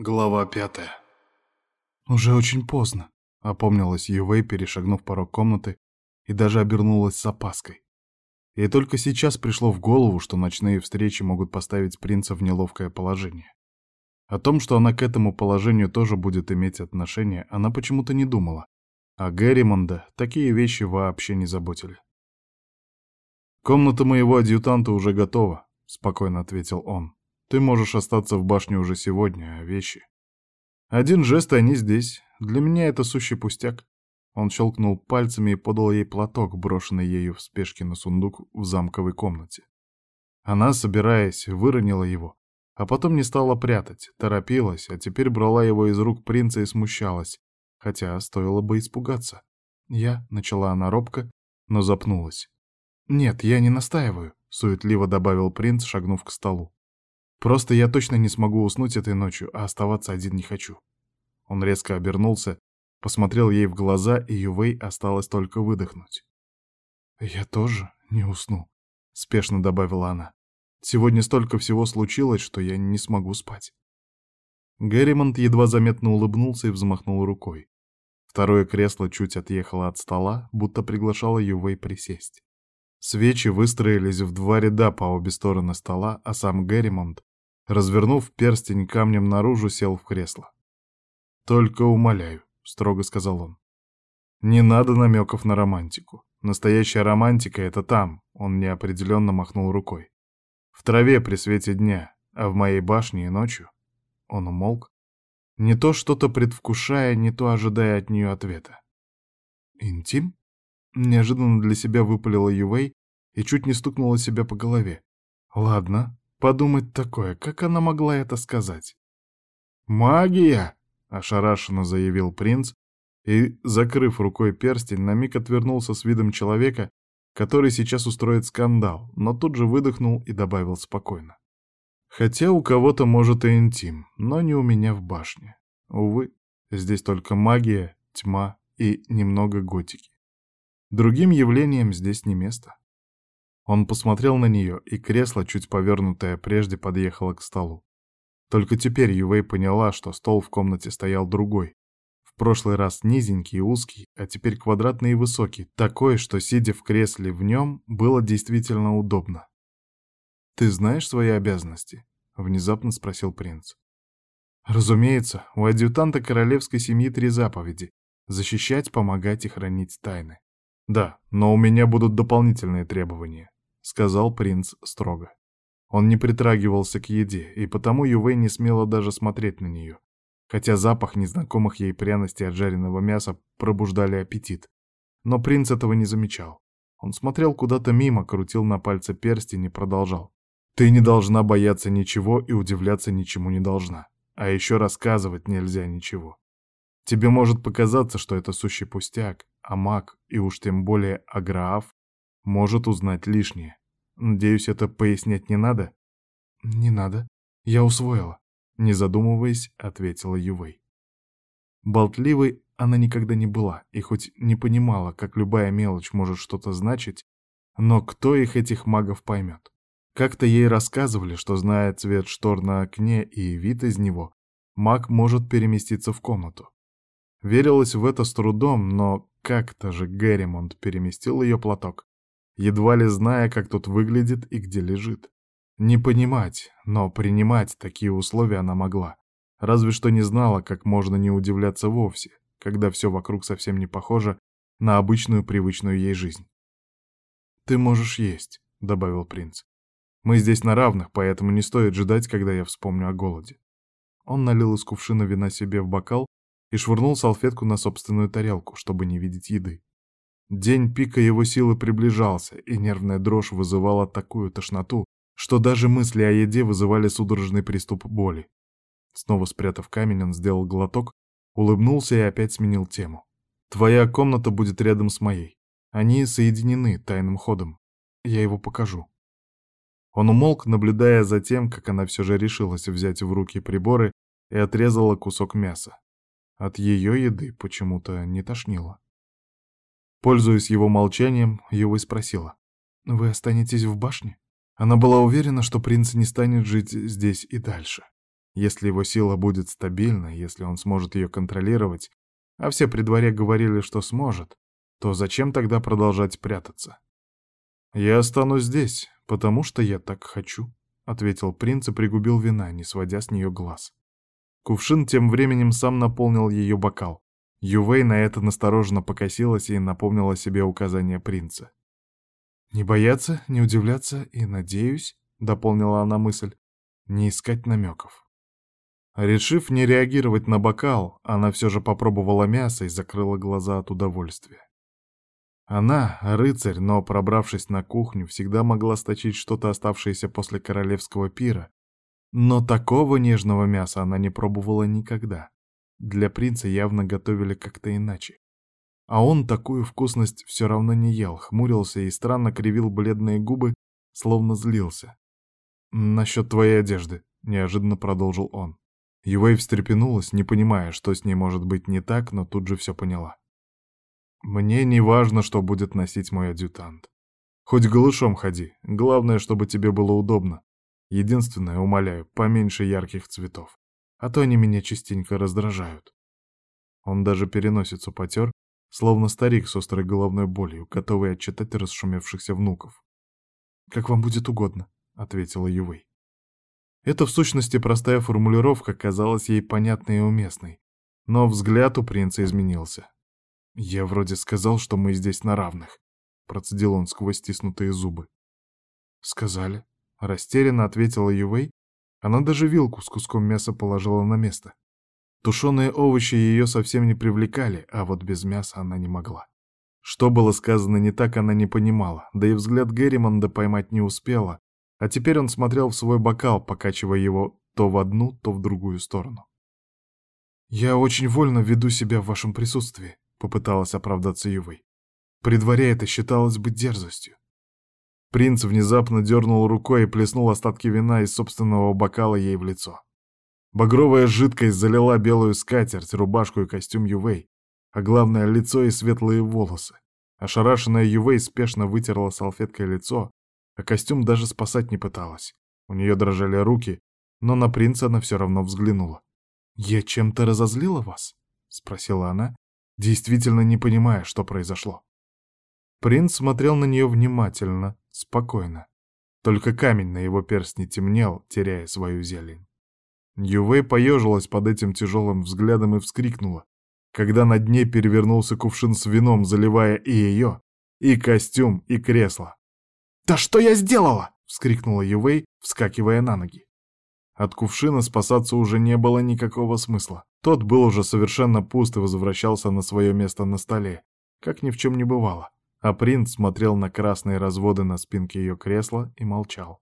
Глава пятая. Уже очень поздно, опомнилась Ювей, перешагнув порог комнаты, и даже обернулась с опаской. И только сейчас пришло в голову, что ночные встречи могут поставить принца в неловкое положение. О том, что она к этому положению тоже будет иметь отношение, она почему-то не думала. А Герримонда такие вещи вообще не заботили. «Комната моего адъютанта уже готова», — спокойно ответил он. Ты можешь остаться в башне уже сегодня, а вещи... Один жест, и они здесь. Для меня это сущий пустяк. Он щелкнул пальцами и подал ей платок, брошенный ею в спешке на сундук в замковой комнате. Она, собираясь, выронила его, а потом не стала прятать, торопилась, а теперь брала его из рук принца и смущалась, хотя стоило бы испугаться. Я, начала она робко, но запнулась. «Нет, я не настаиваю», — суетливо добавил принц, шагнув к столу. Просто я точно не смогу уснуть этой ночью, а оставаться один не хочу. Он резко обернулся, посмотрел ей в глаза, и Ювей осталось только выдохнуть. «Я тоже не усну», — спешно добавила она. «Сегодня столько всего случилось, что я не смогу спать». Герримонт едва заметно улыбнулся и взмахнул рукой. Второе кресло чуть отъехало от стола, будто приглашало Ювей присесть. Свечи выстроились в два ряда по обе стороны стола, а сам Герримонт Развернув перстень камнем наружу, сел в кресло. «Только умоляю», — строго сказал он. «Не надо намеков на романтику. Настоящая романтика — это там», — он неопределенно махнул рукой. «В траве при свете дня, а в моей башне и ночью». Он умолк, не то что-то предвкушая, не то ожидая от нее ответа. «Интим?» — неожиданно для себя выпалила Ювей и чуть не стукнула себя по голове. «Ладно, Подумать такое, как она могла это сказать? «Магия!» — ошарашенно заявил принц и, закрыв рукой перстень, на миг отвернулся с видом человека, который сейчас устроит скандал, но тут же выдохнул и добавил спокойно. Хотя у кого-то может и интим, но не у меня в башне. Увы, здесь только магия, тьма и немного готики. Другим явлениям здесь не место. Он посмотрел на нее, и кресло, чуть повернутое прежде, подъехало к столу. Только теперь Ювей поняла, что стол в комнате стоял другой. В прошлый раз низенький и узкий, а теперь квадратный и высокий, такой, что, сидя в кресле в нем, было действительно удобно. «Ты знаешь свои обязанности?» — внезапно спросил принц. «Разумеется, у адъютанта королевской семьи три заповеди — защищать, помогать и хранить тайны. Да, но у меня будут дополнительные требования сказал принц строго. Он не притрагивался к еде, и потому Ювей не смела даже смотреть на нее, хотя запах незнакомых ей пряностей от жареного мяса пробуждали аппетит. Но принц этого не замечал. Он смотрел куда-то мимо, крутил на пальце перстень и продолжал. «Ты не должна бояться ничего и удивляться ничему не должна. А еще рассказывать нельзя ничего. Тебе может показаться, что это сущий пустяк, а маг, и уж тем более Аграав, может узнать лишнее. Надеюсь, это пояснять не надо? Не надо. Я усвоила. Не задумываясь, ответила Ювей. Болтливой она никогда не была, и хоть не понимала, как любая мелочь может что-то значить, но кто их, этих магов, поймет? Как-то ей рассказывали, что, зная цвет штор на окне и вид из него, маг может переместиться в комнату. Верилось в это с трудом, но как-то же Герримонт переместил ее платок едва ли зная, как тут выглядит и где лежит. Не понимать, но принимать такие условия она могла. Разве что не знала, как можно не удивляться вовсе, когда все вокруг совсем не похоже на обычную привычную ей жизнь. «Ты можешь есть», — добавил принц. «Мы здесь на равных, поэтому не стоит ждать, когда я вспомню о голоде». Он налил из кувшина вина себе в бокал и швырнул салфетку на собственную тарелку, чтобы не видеть еды. День пика его силы приближался, и нервная дрожь вызывала такую тошноту, что даже мысли о еде вызывали судорожный приступ боли. Снова спрятав камень, он сделал глоток, улыбнулся и опять сменил тему. «Твоя комната будет рядом с моей. Они соединены тайным ходом. Я его покажу». Он умолк, наблюдая за тем, как она все же решилась взять в руки приборы и отрезала кусок мяса. От ее еды почему-то не тошнило. Пользуясь его молчанием, и спросила. «Вы останетесь в башне?» Она была уверена, что принц не станет жить здесь и дальше. Если его сила будет стабильна, если он сможет ее контролировать, а все при дворе говорили, что сможет, то зачем тогда продолжать прятаться? «Я останусь здесь, потому что я так хочу», — ответил принц и пригубил вина, не сводя с нее глаз. Кувшин тем временем сам наполнил ее бокал. Ювей на это настороженно покосилась и напомнила себе указания принца. «Не бояться, не удивляться и, надеюсь», — дополнила она мысль, — «не искать намеков». Решив не реагировать на бокал, она все же попробовала мясо и закрыла глаза от удовольствия. Она, рыцарь, но, пробравшись на кухню, всегда могла сточить что-то оставшееся после королевского пира, но такого нежного мяса она не пробовала никогда. Для принца явно готовили как-то иначе. А он такую вкусность все равно не ел, хмурился и странно кривил бледные губы, словно злился. «Насчет твоей одежды», — неожиданно продолжил он. Ювей встрепенулась, не понимая, что с ней может быть не так, но тут же все поняла. «Мне не важно, что будет носить мой адъютант. Хоть голышом ходи, главное, чтобы тебе было удобно. Единственное, умоляю, поменьше ярких цветов, а то они меня частенько раздражают». Он даже переносицу потер, словно старик с острой головной болью, готовый отчитать расшумевшихся внуков. «Как вам будет угодно», — ответила Ювей. Это в сущности простая формулировка казалась ей понятной и уместной, но взгляд у принца изменился. «Я вроде сказал, что мы здесь на равных», — процедил он сквозь стиснутые зубы. «Сказали», — растерянно ответила Ювей. Она даже вилку с куском мяса положила на место. Тушеные овощи ее совсем не привлекали, а вот без мяса она не могла. Что было сказано не так, она не понимала, да и взгляд Герримонда поймать не успела, а теперь он смотрел в свой бокал, покачивая его то в одну, то в другую сторону. «Я очень вольно веду себя в вашем присутствии», — попыталась оправдаться Ювой. «При дворе это считалось бы дерзостью». Принц внезапно дернул рукой и плеснул остатки вина из собственного бокала ей в лицо. Багровая жидкость залила белую скатерть, рубашку и костюм Ювей, а главное — лицо и светлые волосы. Ошарашенная Ювей спешно вытерла салфеткой лицо, а костюм даже спасать не пыталась. У нее дрожали руки, но на принца она все равно взглянула. «Я чем-то разозлила вас?» — спросила она, действительно не понимая, что произошло. Принц смотрел на нее внимательно, спокойно. Только камень на его перстне темнел, теряя свою зелень. Ювей поежилась под этим тяжелым взглядом и вскрикнула, когда на дне перевернулся кувшин с вином, заливая и ее, и костюм, и кресло. «Да что я сделала?» — вскрикнула Ювей, вскакивая на ноги. От кувшина спасаться уже не было никакого смысла. Тот был уже совершенно пуст и возвращался на свое место на столе, как ни в чем не бывало. А принц смотрел на красные разводы на спинке ее кресла и молчал.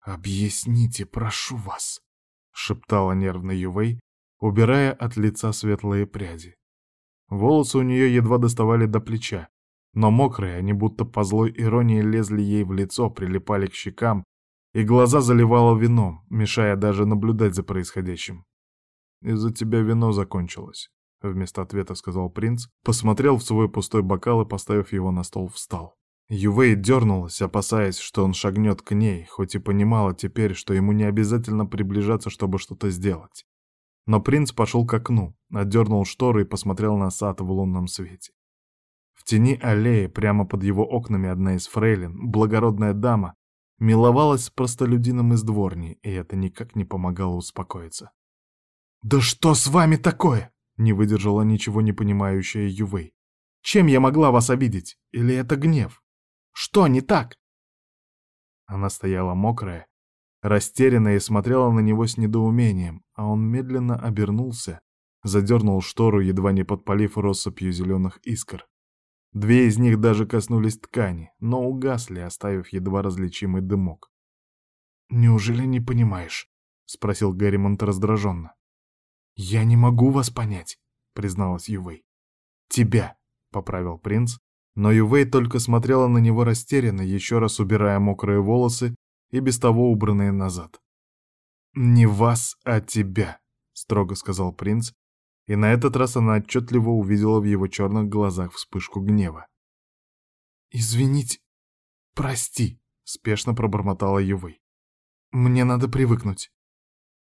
«Объясните, прошу вас», — шептала нервно Ювей, убирая от лица светлые пряди. Волосы у нее едва доставали до плеча, но мокрые, они будто по злой иронии лезли ей в лицо, прилипали к щекам, и глаза заливало вином, мешая даже наблюдать за происходящим. «Из-за тебя вино закончилось», — вместо ответа сказал принц, посмотрел в свой пустой бокал и, поставив его на стол, встал. Ювей дернулась, опасаясь, что он шагнет к ней, хоть и понимала теперь, что ему не обязательно приближаться, чтобы что-то сделать. Но принц пошел к окну, отдернул шторы и посмотрел на сад в лунном свете. В тени аллеи, прямо под его окнами, одна из фрейлин, благородная дама, миловалась с простолюдином из дворни, и это никак не помогало успокоиться. «Да что с вами такое?» — не выдержала ничего не понимающая Ювей. «Чем я могла вас обидеть? Или это гнев? Что не так?» Она стояла мокрая, растерянная и смотрела на него с недоумением, а он медленно обернулся, задернул штору, едва не подпалив россыпью зеленых искр. Две из них даже коснулись ткани, но угасли, оставив едва различимый дымок. «Неужели не понимаешь?» — спросил Герримонт раздраженно. «Я не могу вас понять», — призналась Ювей. «Тебя», — поправил принц, но Ювей только смотрела на него растерянно, еще раз убирая мокрые волосы и без того убранные назад. «Не вас, а тебя», — строго сказал принц, и на этот раз она отчетливо увидела в его черных глазах вспышку гнева. «Извините, прости», — спешно пробормотала Ювей. «Мне надо привыкнуть».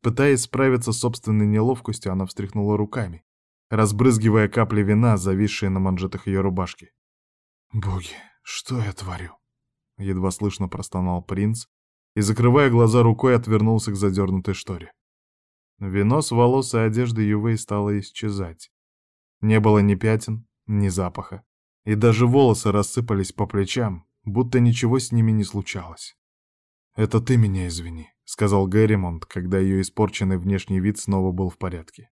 Пытаясь справиться с собственной неловкостью, она встряхнула руками, разбрызгивая капли вина, зависшие на манжетах ее рубашки. «Боги, что я творю?» Едва слышно простонал принц и, закрывая глаза рукой, отвернулся к задернутой шторе. Вино с волос и одежды Ювей стало исчезать. Не было ни пятен, ни запаха, и даже волосы рассыпались по плечам, будто ничего с ними не случалось. «Это ты меня извини», — сказал Герримонт, когда ее испорченный внешний вид снова был в порядке.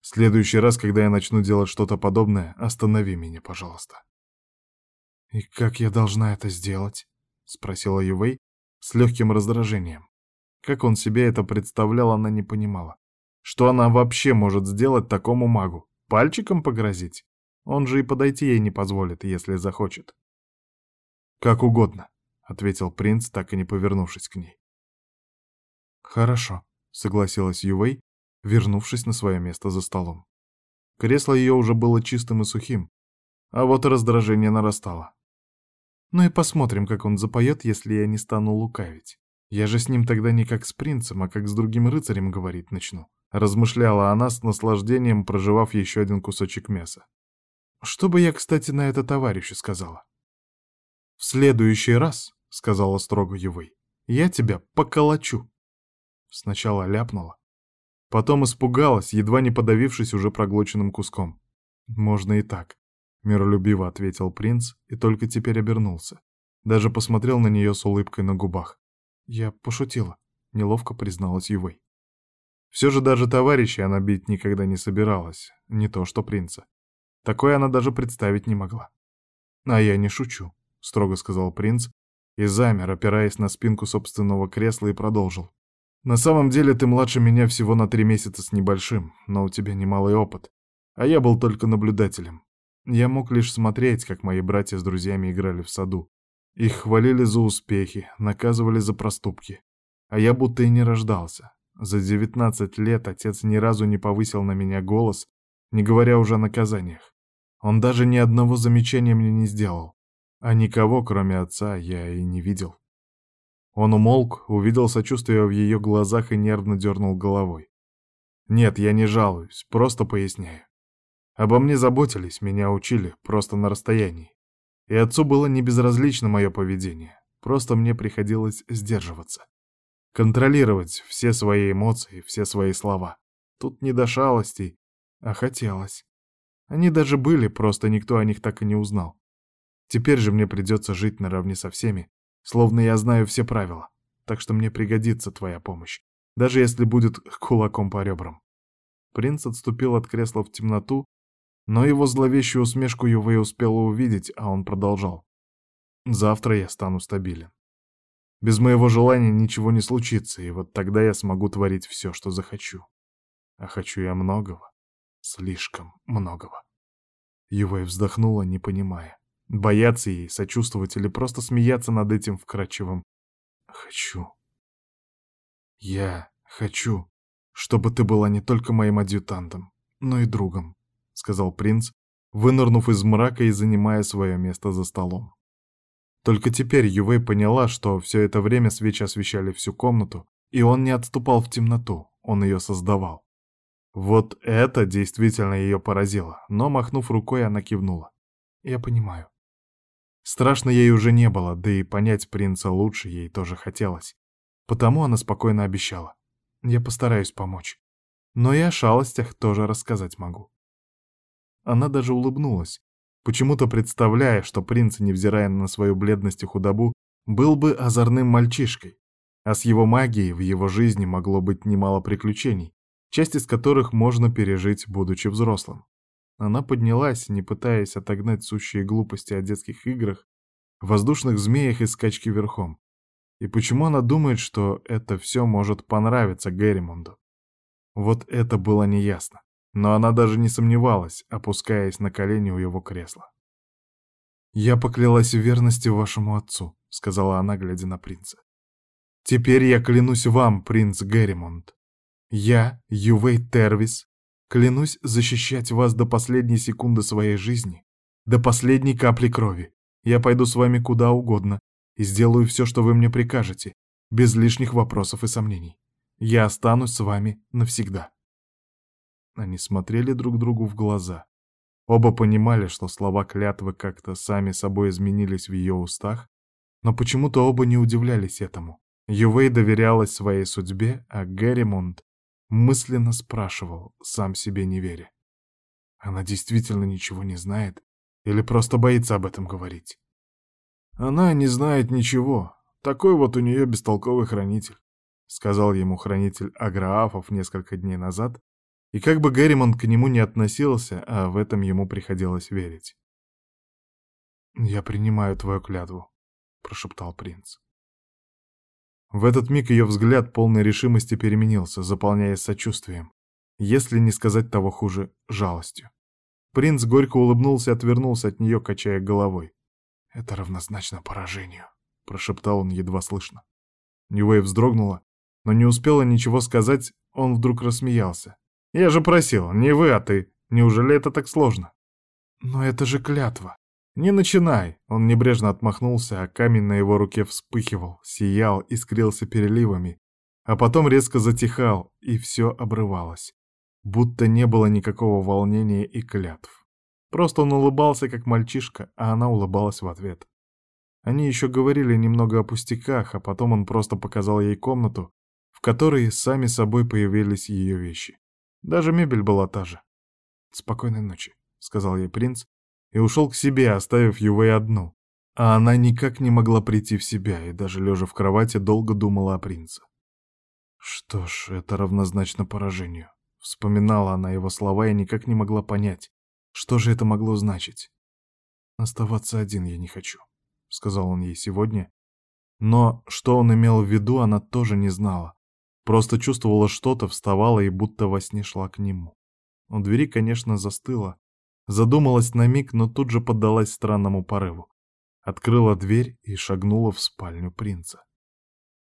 «В следующий раз, когда я начну делать что-то подобное, останови меня, пожалуйста». «И как я должна это сделать?» — спросила Ювей с легким раздражением. Как он себе это представлял, она не понимала. Что она вообще может сделать такому магу? Пальчиком погрозить? Он же и подойти ей не позволит, если захочет. «Как угодно», — ответил принц, так и не повернувшись к ней. «Хорошо», — согласилась Ювей, вернувшись на свое место за столом. Кресло ее уже было чистым и сухим, а вот раздражение нарастало. Ну и посмотрим, как он запоет, если я не стану лукавить. Я же с ним тогда не как с принцем, а как с другим рыцарем говорить начну. Размышляла она с наслаждением, проживав еще один кусочек мяса. Что бы я, кстати, на это товарищу сказала? «В следующий раз», — сказала строго Ювей, — «я тебя поколочу». Сначала ляпнула, потом испугалась, едва не подавившись уже проглоченным куском. «Можно и так», — миролюбиво ответил принц и только теперь обернулся. Даже посмотрел на нее с улыбкой на губах. «Я пошутила», — неловко призналась Ювей. Все же даже товарища она бить никогда не собиралась, не то что принца. Такое она даже представить не могла. «А я не шучу», — строго сказал принц, и замер, опираясь на спинку собственного кресла, и продолжил. На самом деле ты младше меня всего на три месяца с небольшим, но у тебя немалый опыт, а я был только наблюдателем. Я мог лишь смотреть, как мои братья с друзьями играли в саду. Их хвалили за успехи, наказывали за проступки. А я будто и не рождался. За девятнадцать лет отец ни разу не повысил на меня голос, не говоря уже о наказаниях. Он даже ни одного замечания мне не сделал. А никого, кроме отца, я и не видел. Он умолк, увидел сочувствие в ее глазах и нервно дернул головой. «Нет, я не жалуюсь, просто поясняю. Обо мне заботились, меня учили, просто на расстоянии. И отцу было не безразлично мое поведение, просто мне приходилось сдерживаться. Контролировать все свои эмоции, все свои слова. Тут не до шалостей, а хотелось. Они даже были, просто никто о них так и не узнал. Теперь же мне придется жить наравне со всеми, Словно я знаю все правила. Так что мне пригодится твоя помощь. Даже если будет кулаком по ребрам. Принц отступил от кресла в темноту, но его зловещую усмешку Ювей успела увидеть, а он продолжал. «Завтра я стану стабилен. Без моего желания ничего не случится, и вот тогда я смогу творить все, что захочу. А хочу я многого, слишком многого». Ювей вздохнула, не понимая. Бояться ей, сочувствовать или просто смеяться над этим вкрадчивым «хочу». «Я хочу, чтобы ты была не только моим адъютантом, но и другом», — сказал принц, вынырнув из мрака и занимая свое место за столом. Только теперь Ювей поняла, что все это время свечи освещали всю комнату, и он не отступал в темноту, он ее создавал. Вот это действительно ее поразило, но, махнув рукой, она кивнула. «Я понимаю. Страшно ей уже не было, да и понять принца лучше ей тоже хотелось. Потому она спокойно обещала. Я постараюсь помочь. Но и о шалостях тоже рассказать могу. Она даже улыбнулась, почему-то представляя, что принц, невзирая на свою бледность и худобу, был бы озорным мальчишкой, а с его магией в его жизни могло быть немало приключений, часть из которых можно пережить, будучи взрослым. Она поднялась, не пытаясь отогнать сущие глупости о детских играх, воздушных змеях и скачке верхом. И почему она думает, что это все может понравиться Герримонду? Вот это было неясно. Но она даже не сомневалась, опускаясь на колени у его кресла. «Я поклялась в верности вашему отцу», — сказала она, глядя на принца. «Теперь я клянусь вам, принц Герримонд. Я, Ювей Тервис, Клянусь защищать вас до последней секунды своей жизни, до последней капли крови. Я пойду с вами куда угодно и сделаю все, что вы мне прикажете, без лишних вопросов и сомнений. Я останусь с вами навсегда». Они смотрели друг другу в глаза. Оба понимали, что слова клятвы как-то сами собой изменились в ее устах, но почему-то оба не удивлялись этому. Ювей доверялась своей судьбе, а Герримонт мысленно спрашивал, сам себе не веря. Она действительно ничего не знает или просто боится об этом говорить? Она не знает ничего. Такой вот у нее бестолковый хранитель, сказал ему хранитель Аграафов несколько дней назад, и как бы Герримонт к нему не относился, а в этом ему приходилось верить. «Я принимаю твою клятву», — прошептал принц. В этот миг ее взгляд полной решимости переменился, заполняясь сочувствием, если не сказать того хуже, жалостью. Принц горько улыбнулся и отвернулся от нее, качая головой. «Это равнозначно поражению», — прошептал он едва слышно. Ньюэй вздрогнула, но не успела ничего сказать, он вдруг рассмеялся. «Я же просил, не вы, а ты. Неужели это так сложно?» «Но это же клятва». «Не начинай!» Он небрежно отмахнулся, а камень на его руке вспыхивал, сиял, искрился переливами, а потом резко затихал, и все обрывалось будто не было никакого волнения и клятв. Просто он улыбался, как мальчишка, а она улыбалась в ответ. Они еще говорили немного о пустяках, а потом он просто показал ей комнату, в которой сами собой появились ее вещи. Даже мебель была та же. «Спокойной ночи», — сказал ей принц, и ушел к себе, оставив Ювей одну. А она никак не могла прийти в себя и даже лежа в кровати долго думала о принце. Что ж, это равнозначно поражению. Вспоминала она его слова и никак не могла понять, что же это могло значить. «Оставаться один я не хочу», — сказал он ей сегодня. Но что он имел в виду, она тоже не знала. Просто чувствовала что-то, вставала и будто во сне шла к нему. У двери, конечно, застыла. Задумалась на миг, но тут же поддалась странному порыву. Открыла дверь и шагнула в спальню принца.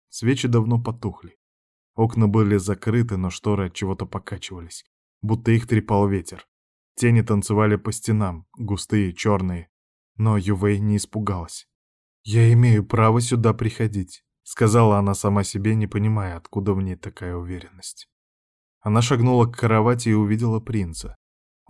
Свечи давно потухли. Окна были закрыты, но шторы от чего-то покачивались, будто их трепал ветер. Тени танцевали по стенам, густые, черные. Но Ювей не испугалась. «Я имею право сюда приходить», — сказала она сама себе, не понимая, откуда в ней такая уверенность. Она шагнула к кровати и увидела принца.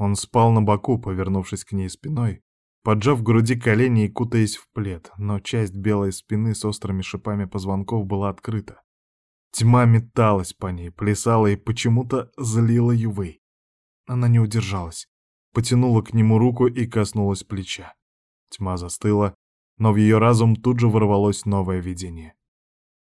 Он спал на боку, повернувшись к ней спиной, поджав в груди колени и кутаясь в плед, но часть белой спины с острыми шипами позвонков была открыта. Тьма металась по ней, плясала и почему-то злила Ювей. Она не удержалась, потянула к нему руку и коснулась плеча. Тьма застыла, но в ее разум тут же ворвалось новое видение.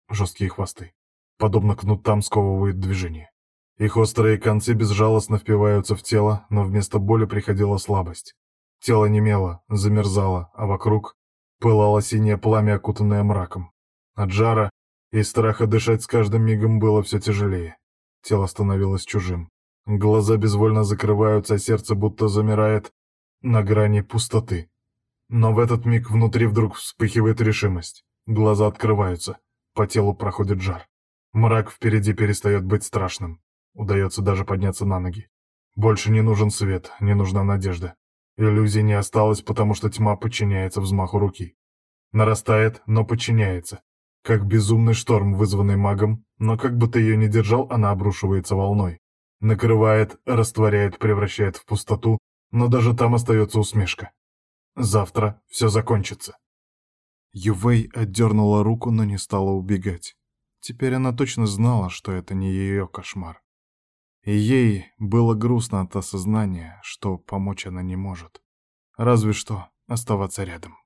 Жесткие хвосты, подобно кнутам, сковывают движение. Их острые концы безжалостно впиваются в тело, но вместо боли приходила слабость. Тело немело, замерзало, а вокруг пылало синее пламя, окутанное мраком. От жара и страха дышать с каждым мигом было все тяжелее. Тело становилось чужим. Глаза безвольно закрываются, а сердце будто замирает на грани пустоты. Но в этот миг внутри вдруг вспыхивает решимость. Глаза открываются, по телу проходит жар. Мрак впереди перестает быть страшным. Удается даже подняться на ноги. Больше не нужен свет, не нужна надежда. Иллюзий не осталось, потому что тьма подчиняется взмаху руки. Нарастает, но подчиняется. Как безумный шторм, вызванный магом, но как бы ты ее ни держал, она обрушивается волной. Накрывает, растворяет, превращает в пустоту, но даже там остается усмешка. Завтра все закончится. Ювей отдернула руку, но не стала убегать. Теперь она точно знала, что это не ее кошмар. И ей было грустно от осознания, что помочь она не может. Разве что оставаться рядом.